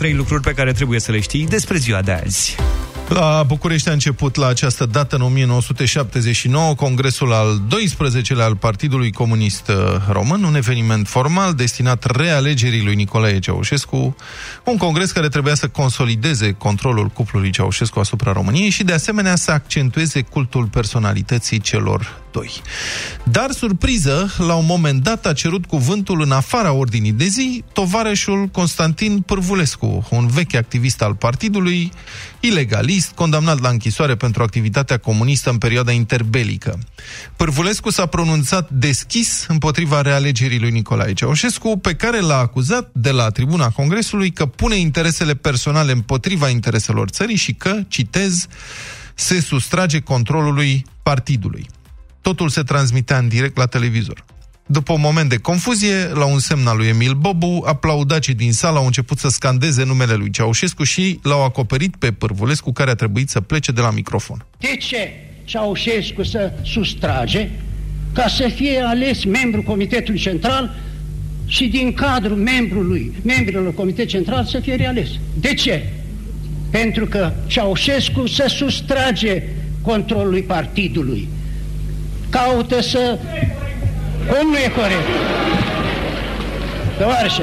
Trei lucruri pe care trebuie să le știi despre ziua de azi. La București a început la această dată, în 1979, congresul al 12-lea al Partidului Comunist uh, Român, un eveniment formal destinat realegerii lui Nicolae Ceaușescu, un congres care trebuia să consolideze controlul cuplului Ceaușescu asupra României și, de asemenea, să accentueze cultul personalității celor doi. Dar, surpriză, la un moment dat a cerut cuvântul în afara ordinii de zi tovarășul Constantin Pârvulescu, un vechi activist al partidului, ilegalist, condamnat la închisoare pentru activitatea comunistă în perioada interbelică. Pârvulescu s-a pronunțat deschis împotriva realegerii lui Nicolae Ceaușescu, pe care l-a acuzat de la tribuna Congresului că pune interesele personale împotriva intereselor țării și că, citez, se sustrage controlului partidului. Totul se transmitea în direct la televizor. După un moment de confuzie, la un semn al lui Emil Bobu, aplaudacii din sală au început să scandeze numele lui Ceaușescu și l-au acoperit pe Pârvulescu, care a trebuit să plece de la microfon. De ce Ceaușescu să sustrage ca să fie ales membru Comitetului Central și din cadrul membrului, membrilor Comitetului Central să fie reales? De ce? Pentru că Ceaușescu să sustrage controlului partidului. Caută să cum nu e corect? Tovarășe!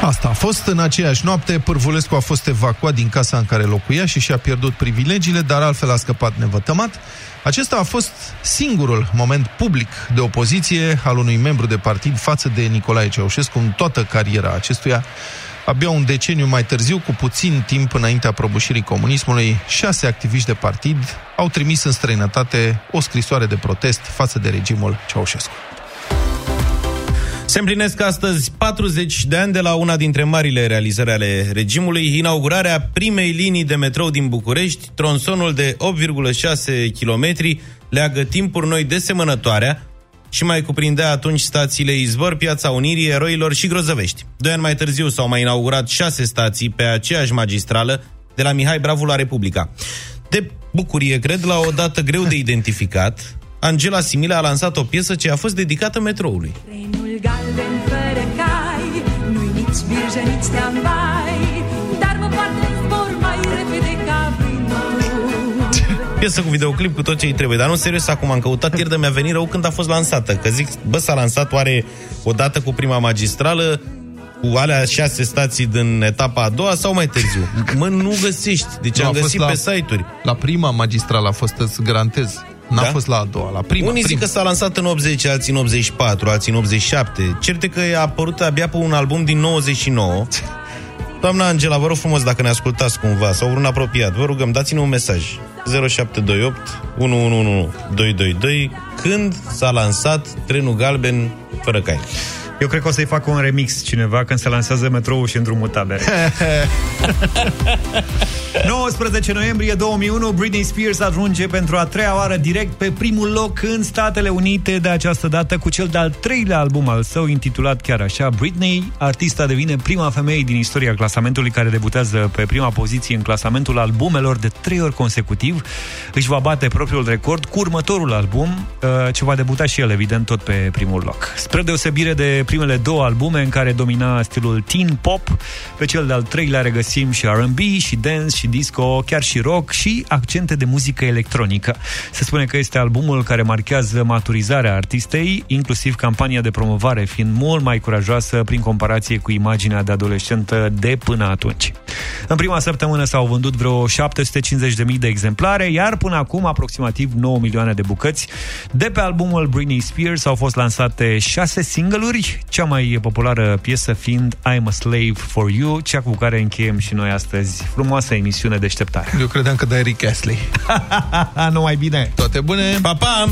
Asta a fost. În aceeași noapte, Pârvulescu a fost evacuat din casa în care locuia și și-a pierdut privilegiile, dar altfel a scăpat nevătămat. Acesta a fost singurul moment public de opoziție al unui membru de partid față de Nicolae Ceaușescu în toată cariera acestuia. Abia un deceniu mai târziu, cu puțin timp înaintea prăbușirii comunismului, șase activiști de partid au trimis în străinătate o scrisoare de protest față de regimul Ceaușescu. Se împlinesc astăzi 40 de ani de la una dintre marile realizări ale regimului, inaugurarea primei linii de metrou din București, tronsonul de 8,6 km leagă timpuri noi desemănătoarea, și mai cuprindea atunci stațiile Izvor, Piața Unirii, Eroilor și Grozăvești. Doi ani mai târziu s-au mai inaugurat șase stații pe aceeași magistrală, de la Mihai Bravu la Republica. De bucurie, cred, la o dată greu de identificat, Angela Simila a lansat o piesă ce a fost dedicată metroului. Trenul galben fără cai, nu-i nici birjă, nici dar piesă cu videoclip cu tot ce îi trebuie. Dar nu, serios, acum am căutat ieri de mi-a venit rău când a fost lansată. Că zic, bă, s-a lansat oare odată cu prima magistrală, cu alea șase stații din etapa a doua sau mai târziu? Mă, nu găsești. Deci nu, am găsit la, pe site-uri. La prima magistrală a fost, îți garantez. N-a da? fost la a doua, la prima. Unii prima. zic că s-a lansat în 80, alții în 84, alții în 87. Certe că a apărut abia pe un album din 99. Doamna Angela, vă rog frumos dacă ne ascultați cumva sau vreun apropiat, vă rugăm, dați-ne un mesaj. 0728 111 222 când s-a lansat trenul galben fără cai. Eu cred că o să-i facă un remix cineva când se lansează metroul și îndrumul tabere. 19 noiembrie 2001, Britney Spears ajunge pentru a treia oară direct pe primul loc în Statele Unite de această dată cu cel de-al treilea album al său intitulat chiar așa, Britney. Artista devine prima femeie din istoria clasamentului care debutează pe prima poziție în clasamentul albumelor de trei ori consecutiv. Își va bate propriul record cu următorul album, uh, ce va debuta și el, evident, tot pe primul loc. Spre deosebire de primele două albume în care domina stilul teen pop, pe cel de-al treilea regăsim și R&B, și dance, și disco, chiar și rock și accente de muzică electronică. Se spune că este albumul care marchează maturizarea artistei, inclusiv campania de promovare fiind mult mai curajoasă prin comparație cu imaginea de adolescentă de până atunci. În prima săptămână s-au vândut vreo 750.000 de exemplare, iar până acum aproximativ 9 milioane de bucăți. De pe albumul Britney Spears au fost lansate 6 single-uri, cea mai populară piesă fiind I'm a Slave for You, cea cu care încheiem și noi astăzi frumoasă emisiune deșteptare. Eu credeam că dai Rick Astley. Numai bine! Toate bune! Pa, pa!